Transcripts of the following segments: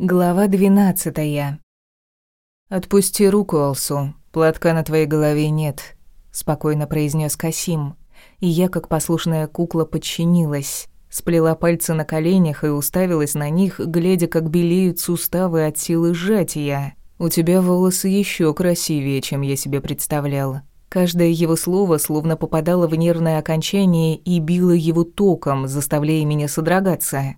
Глава двенадцатая. «Отпусти руку, Алсу. Платка на твоей голове нет», — спокойно произнес Касим. И я, как послушная кукла, подчинилась. Сплела пальцы на коленях и уставилась на них, глядя, как белеют суставы от силы сжатия. «У тебя волосы еще красивее, чем я себе представлял». Каждое его слово словно попадало в нервное окончание и било его током, заставляя меня содрогаться.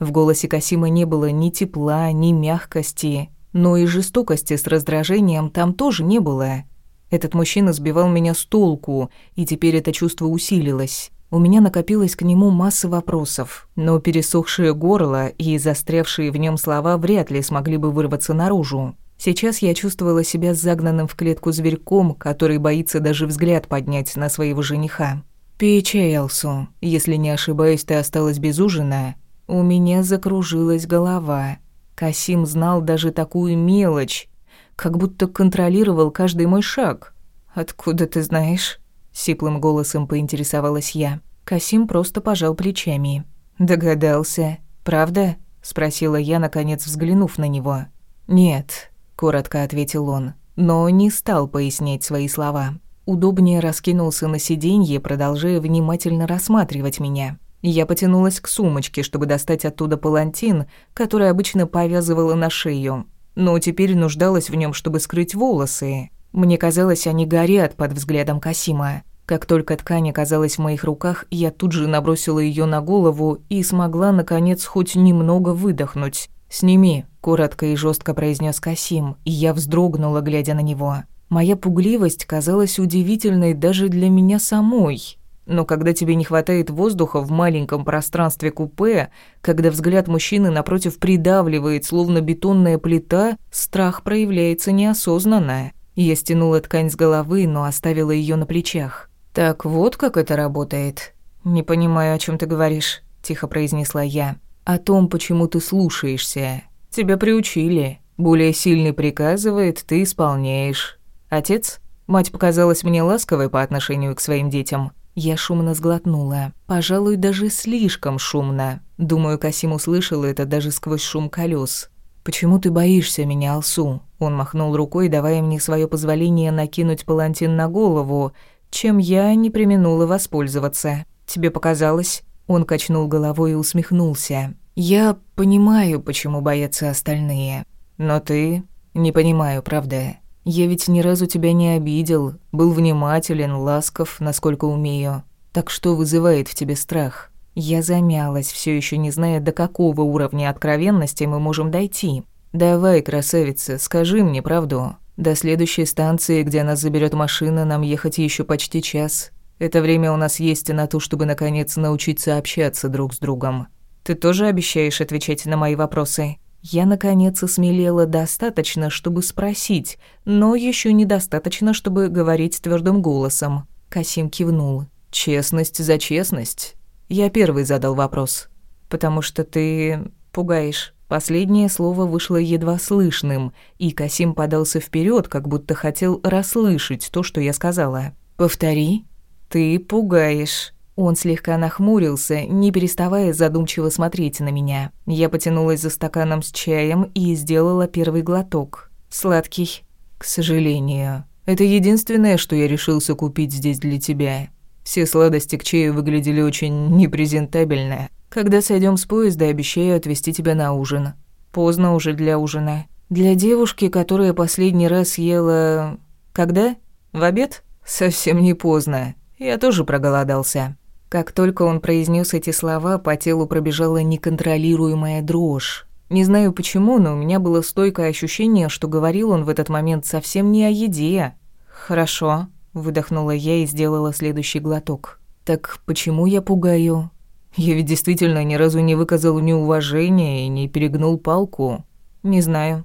В голосе Касима не было ни тепла, ни мягкости, но и жестокости с раздражением там тоже не было. Этот мужчина сбивал меня с толку, и теперь это чувство усилилось. У меня накопилось к нему масса вопросов, но пересохшее горло и застрявшие в нем слова вряд ли смогли бы вырваться наружу. Сейчас я чувствовала себя загнанным в клетку зверьком, который боится даже взгляд поднять на своего жениха. «Пей чай, Элсу. Если не ошибаюсь, ты осталась без ужина. У меня закружилась голова. Касим знал даже такую мелочь, как будто контролировал каждый мой шаг. «Откуда ты знаешь?» — сиплым голосом поинтересовалась я. Касим просто пожал плечами. «Догадался. Правда?» — спросила я, наконец взглянув на него. «Нет», — коротко ответил он, но не стал пояснять свои слова. Удобнее раскинулся на сиденье, продолжая внимательно рассматривать меня. Я потянулась к сумочке, чтобы достать оттуда палантин, который обычно повязывала на шею, но теперь нуждалась в нем, чтобы скрыть волосы. Мне казалось, они горят под взглядом Касима. Как только ткань оказалась в моих руках, я тут же набросила ее на голову и смогла, наконец, хоть немного выдохнуть. «Сними», — коротко и жестко произнес Касим, и я вздрогнула, глядя на него. Моя пугливость казалась удивительной даже для меня самой. Но когда тебе не хватает воздуха в маленьком пространстве купе, когда взгляд мужчины напротив придавливает, словно бетонная плита, страх проявляется неосознанно. Я стянула ткань с головы, но оставила ее на плечах. «Так вот как это работает?» «Не понимаю, о чем ты говоришь», — тихо произнесла я. «О том, почему ты слушаешься. Тебя приучили. Более сильный приказывает, ты исполняешь. Отец?» Мать показалась мне ласковой по отношению к своим детям. Я шумно сглотнула. Пожалуй, даже слишком шумно. Думаю, Касим услышал это даже сквозь шум колес. «Почему ты боишься меня, Алсу?» Он махнул рукой, давая мне свое позволение накинуть палантин на голову, чем я не применула воспользоваться. «Тебе показалось?» Он качнул головой и усмехнулся. «Я понимаю, почему боятся остальные. Но ты...» «Не понимаю, правда. Я ведь ни разу тебя не обидел, был внимателен, ласков, насколько умею. Так что вызывает в тебе страх? Я замялась, все еще не зная, до какого уровня откровенности мы можем дойти. Давай, красавица, скажи мне правду. До следующей станции, где нас заберет машина, нам ехать еще почти час. Это время у нас есть на то, чтобы наконец научиться общаться друг с другом. Ты тоже обещаешь отвечать на мои вопросы? Я, наконец, осмелела достаточно, чтобы спросить, но еще недостаточно, чтобы говорить твердым голосом. Касим кивнул. «Честность за честность?» Я первый задал вопрос. «Потому что ты пугаешь». Последнее слово вышло едва слышным, и Касим подался вперед, как будто хотел расслышать то, что я сказала. «Повтори». «Ты пугаешь». Он слегка нахмурился, не переставая задумчиво смотреть на меня. Я потянулась за стаканом с чаем и сделала первый глоток. Сладкий. К сожалению. Это единственное, что я решился купить здесь для тебя. Все сладости к чаю выглядели очень непрезентабельно. Когда сойдем с поезда, обещаю отвезти тебя на ужин. Поздно уже для ужина. Для девушки, которая последний раз ела... Когда? В обед? Совсем не поздно. Я тоже проголодался. Как только он произнес эти слова, по телу пробежала неконтролируемая дрожь. Не знаю почему, но у меня было стойкое ощущение, что говорил он в этот момент совсем не о еде. «Хорошо», — выдохнула я и сделала следующий глоток. «Так почему я пугаю?» Я ведь действительно ни разу не выказал неуважения и не перегнул палку. Не знаю.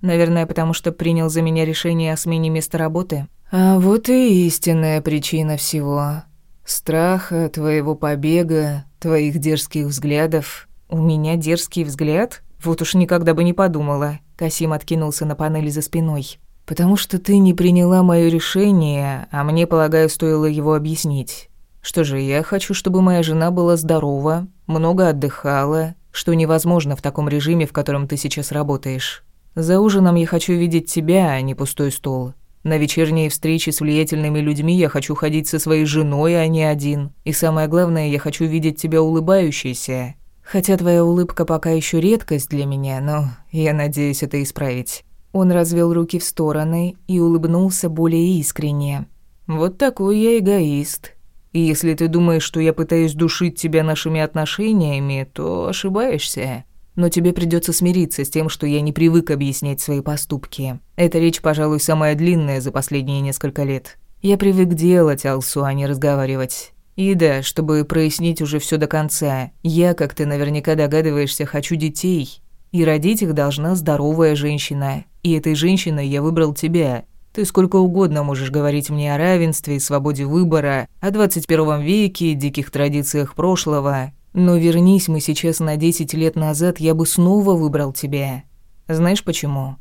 Наверное, потому что принял за меня решение о смене места работы. А вот и истинная причина всего. Страха, твоего побега, твоих дерзких взглядов. У меня дерзкий взгляд? Вот уж никогда бы не подумала. Касим откинулся на панели за спиной. Потому что ты не приняла моё решение, а мне, полагаю, стоило его объяснить. Что же, я хочу, чтобы моя жена была здорова, много отдыхала, что невозможно в таком режиме, в котором ты сейчас работаешь. За ужином я хочу видеть тебя, а не пустой стол. На вечерние встречи с влиятельными людьми я хочу ходить со своей женой, а не один. И самое главное, я хочу видеть тебя улыбающейся. Хотя твоя улыбка пока еще редкость для меня, но я надеюсь это исправить». Он развел руки в стороны и улыбнулся более искренне. «Вот такой я эгоист. И если ты думаешь, что я пытаюсь душить тебя нашими отношениями, то ошибаешься. Но тебе придется смириться с тем, что я не привык объяснять свои поступки. Эта речь, пожалуй, самая длинная за последние несколько лет. Я привык делать, Алсу, а не разговаривать. И да, чтобы прояснить уже все до конца, я, как ты наверняка догадываешься, хочу детей. И родить их должна здоровая женщина. И этой женщиной я выбрал тебя. Ты сколько угодно можешь говорить мне о равенстве и свободе выбора, о 21 веке, диких традициях прошлого. Но вернись мы сейчас на 10 лет назад, я бы снова выбрал тебя. Знаешь почему?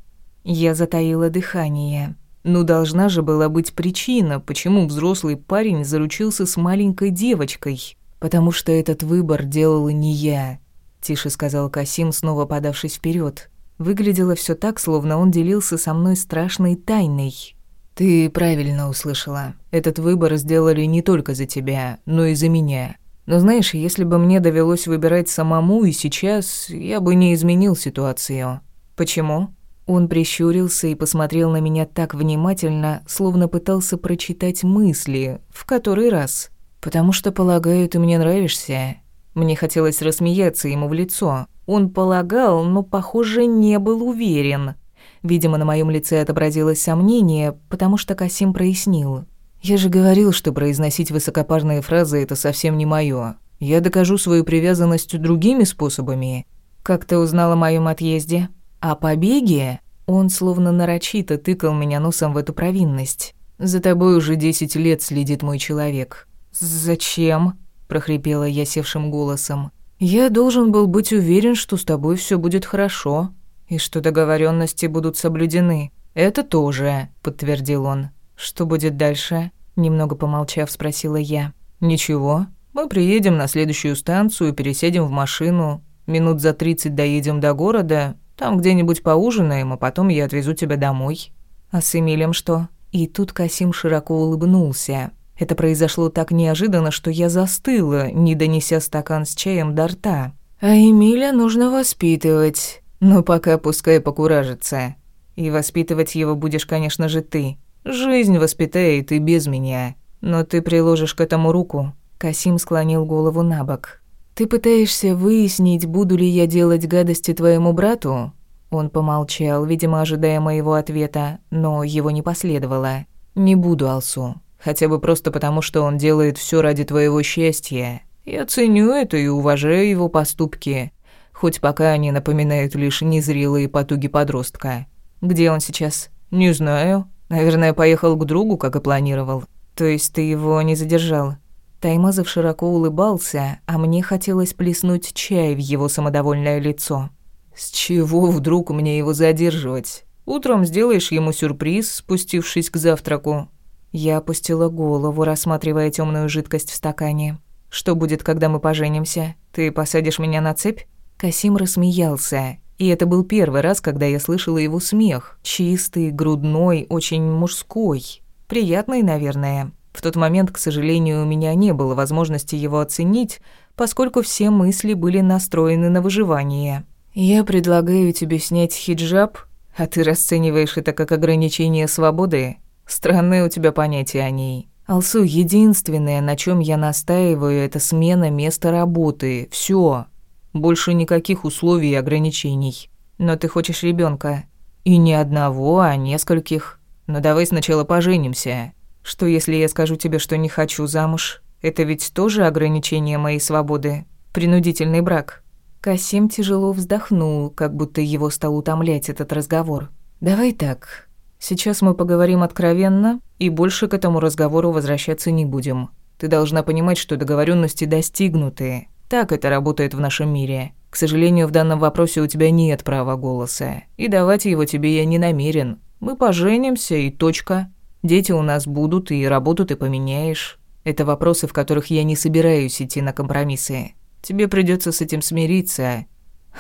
Я затаила дыхание. Ну, должна же была быть причина, почему взрослый парень заручился с маленькой девочкой. Потому что этот выбор делала не я, тише сказал Касим, снова подавшись вперед. Выглядело все так, словно он делился со мной страшной тайной. Ты правильно услышала. Этот выбор сделали не только за тебя, но и за меня. Но знаешь, если бы мне довелось выбирать самому и сейчас, я бы не изменил ситуацию. Почему? Он прищурился и посмотрел на меня так внимательно, словно пытался прочитать мысли, в который раз. «Потому что, полагаю, ты мне нравишься». Мне хотелось рассмеяться ему в лицо. Он полагал, но, похоже, не был уверен. Видимо, на моем лице отобразилось сомнение, потому что Касим прояснил. «Я же говорил, что произносить высокопарные фразы – это совсем не моё. Я докажу свою привязанность другими способами». «Как ты узнал о моем отъезде?» А побеги? Он словно нарочито тыкал меня носом в эту провинность. «За тобой уже десять лет следит мой человек». «Зачем?» – прохрипела я севшим голосом. «Я должен был быть уверен, что с тобой все будет хорошо, и что договоренности будут соблюдены». «Это тоже», – подтвердил он. «Что будет дальше?» – немного помолчав, спросила я. «Ничего. Мы приедем на следующую станцию, пересядем в машину. Минут за тридцать доедем до города, там где-нибудь поужинаем, а потом я отвезу тебя домой». «А с Эмилем что?» И тут Касим широко улыбнулся. Это произошло так неожиданно, что я застыла, не донеся стакан с чаем до рта. «А Эмиля нужно воспитывать. Но пока пускай покуражится. И воспитывать его будешь, конечно же, ты. Жизнь воспитает и без меня. Но ты приложишь к этому руку». Касим склонил голову на бок. «Ты пытаешься выяснить, буду ли я делать гадости твоему брату?» Он помолчал, видимо, ожидая моего ответа, но его не последовало. «Не буду, Алсу. Хотя бы просто потому, что он делает все ради твоего счастья. Я ценю это и уважаю его поступки, хоть пока они напоминают лишь незрелые потуги подростка. Где он сейчас? Не знаю. Наверное, поехал к другу, как и планировал. То есть ты его не задержал?» Таймазов широко улыбался, а мне хотелось плеснуть чай в его самодовольное лицо. «С чего вдруг мне его задерживать? Утром сделаешь ему сюрприз, спустившись к завтраку». Я опустила голову, рассматривая темную жидкость в стакане. «Что будет, когда мы поженимся? Ты посадишь меня на цепь?» Касим рассмеялся, и это был первый раз, когда я слышала его смех. Чистый, грудной, очень мужской. Приятный, наверное. В тот момент, к сожалению, у меня не было возможности его оценить, поскольку все мысли были настроены на выживание. «Я предлагаю тебе снять хиджаб, а ты расцениваешь это как ограничение свободы? Странное у тебя понятие о ней». Алсу, единственное, на чем я настаиваю, это смена места работы. Все. Больше никаких условий и ограничений. Но ты хочешь ребенка. И не одного, а нескольких. Но давай сначала поженимся. Что если я скажу тебе, что не хочу замуж? Это ведь тоже ограничение моей свободы. Принудительный брак. Касим тяжело вздохнул, как будто его стал утомлять этот разговор. Давай так. Сейчас мы поговорим откровенно и больше к этому разговору возвращаться не будем. Ты должна понимать, что договоренности достигнуты. Так это работает в нашем мире. К сожалению, в данном вопросе у тебя нет права голоса, и давать его тебе я не намерен. Мы поженимся и точка. Дети у нас будут, и работу ты поменяешь. Это вопросы, в которых я не собираюсь идти на компромиссы. Тебе придется с этим смириться.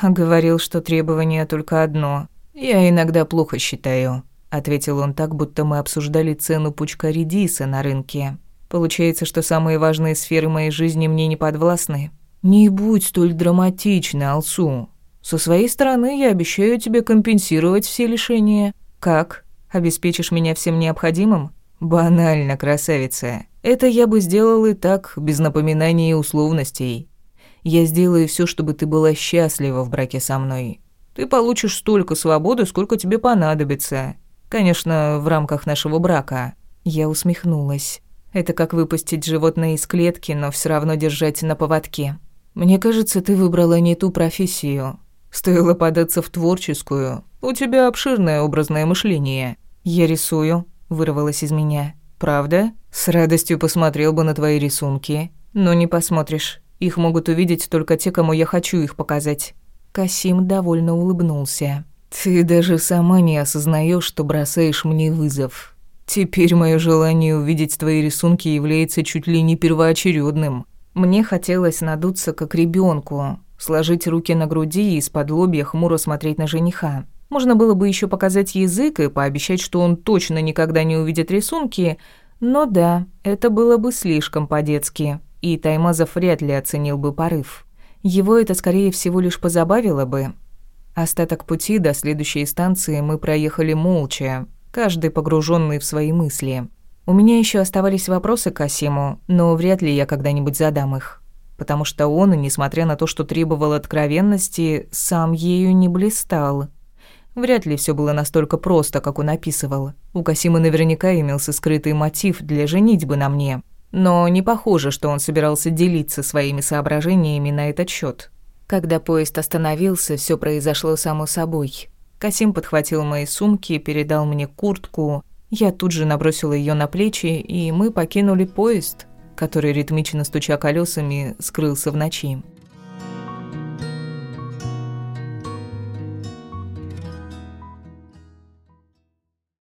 А говорил, что требование только одно. Я иногда плохо считаю, ответил он так, будто мы обсуждали цену пучка редиса на рынке. Получается, что самые важные сферы моей жизни мне не подвластны. Не будь столь драматична, Алсу. Со своей стороны я обещаю тебе компенсировать все лишения. Как? Обеспечишь меня всем необходимым? Банально, красавица. Это я бы сделал и так, без напоминаний и условностей. Я сделаю все, чтобы ты была счастлива в браке со мной. Ты получишь столько свободы, сколько тебе понадобится. Конечно, в рамках нашего брака. Я усмехнулась. Это как выпустить животное из клетки, но все равно держать на поводке. Мне кажется, ты выбрала не ту профессию. Стоило податься в творческую. У тебя обширное образное мышление. «Я рисую», — вырвалось из меня. «Правда? С радостью посмотрел бы на твои рисунки. Но не посмотришь. Их могут увидеть только те, кому я хочу их показать». Касим довольно улыбнулся. «Ты даже сама не осознаешь, что бросаешь мне вызов. Теперь мое желание увидеть твои рисунки является чуть ли не первоочередным. Мне хотелось надуться как ребенку, сложить руки на груди и из-под лобья хмуро смотреть на жениха. Можно было бы еще показать язык и пообещать, что он точно никогда не увидит рисунки, но да, это было бы слишком по-детски, и Таймазов вряд ли оценил бы порыв. Его это, скорее всего, лишь позабавило бы. Остаток пути до следующей станции мы проехали молча, каждый погруженный в свои мысли. У меня еще оставались вопросы к Асиму, но вряд ли я когда-нибудь задам их. Потому что он, несмотря на то, что требовал откровенности, сам ею не блистал. Вряд ли все было настолько просто, как он описывал. У Касима наверняка имелся скрытый мотив для женитьбы на мне. Но не похоже, что он собирался делиться своими соображениями на этот счет. Когда поезд остановился, все произошло само собой. Касим подхватил мои сумки, передал мне куртку. Я тут же набросила ее на плечи, и мы покинули поезд, который, ритмично стуча колесами, скрылся в ночи.